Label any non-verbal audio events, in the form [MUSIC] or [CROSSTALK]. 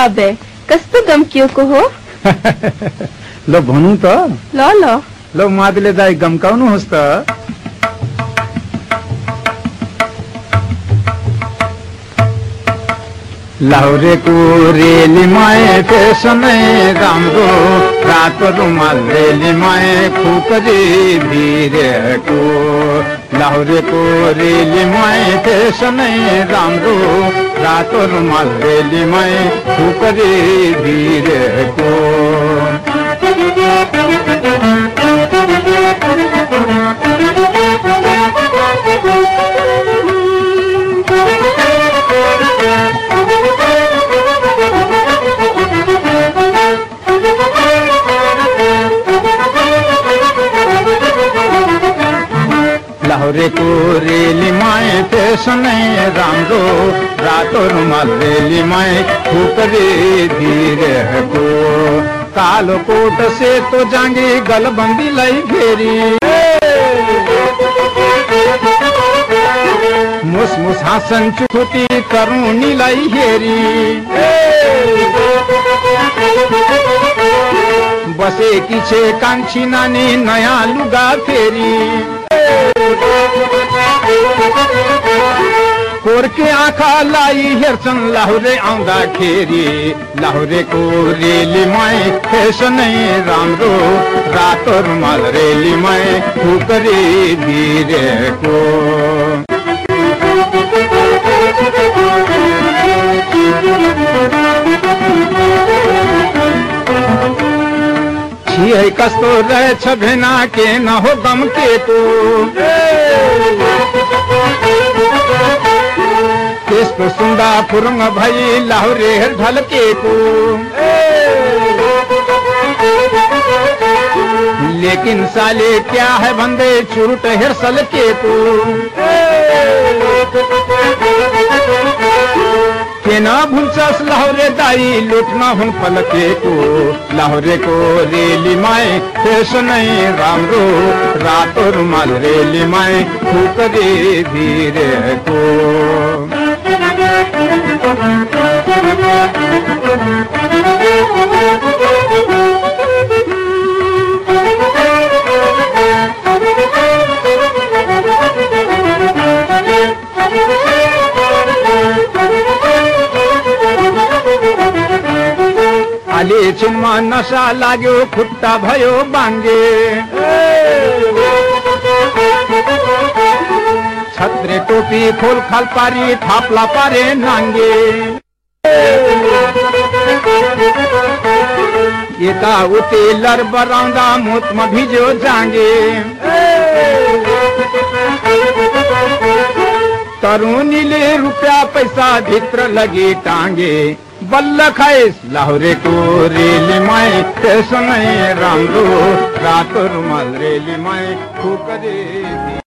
बाबे कस्तो गम्किएको हो? [LAUGHS] ल भनौँ त। ल ल। ल मादले दाई गम्काउनुहोस् त। लाउरेको रेलीमाए फेसनै राम्रो रातो रुमाल रेलीमाए खुकरी भिरेको लाउरेको रेलीमाए फेसनै राम्रो रातो रुमाल रेलीमाए खुकरी भिरेको लाहुरेको रेलीमाए फेसनै राम्रो, रातो रुमा रेली रुमाल रेलीमाए खुकरी धिरेको कालो कोट सेतो जाँगी गलबन्दीलाई फेरि मुस मुस हाँसन चुखुती तरुणीलाई हेरी बसेकी छे कान्छी नानी नया लुगा फेरि। कोर्के आँखालाई हेर्छन् लाहुरे आउँदाखेरि लाहुरेको रेलीमै फेसनै राम्रो। रातो रुमाल रेलीमै खुकरी भिरेको छियै कस्तो रहेछ भेना के, न हो गम्केको त्यस्तो सुन्दा फुरुङ भई लाहुरे ढल्केको लेकिन साले क्या है भन्दै चुरुट हेर्सल्केको किन भुल्छस् लाहुरे दाई लुट्न हुन् पल्केको लाहुरेको रेलीमाई फेसनै राम्रो रातो रुमाल रेलीमाई खुकरी भिरेको आले छिनमा नसा लाग्यो, खुट्टा भयो बाङ्गे। छत्रे टोपी खोल खाल पारी थाप्ला पारे नाङ्गे। यता उति लर बराउँदा मुतमा भिज्यो जाङ्गे। तरुणीले रुपियाँ पैसा भित्र लगी टाङ्गे बल्ल खाइस लाहुरेको रेलीमाई त्यसमै राम्रो। रातो रुमाल रेलीमाई खुकरे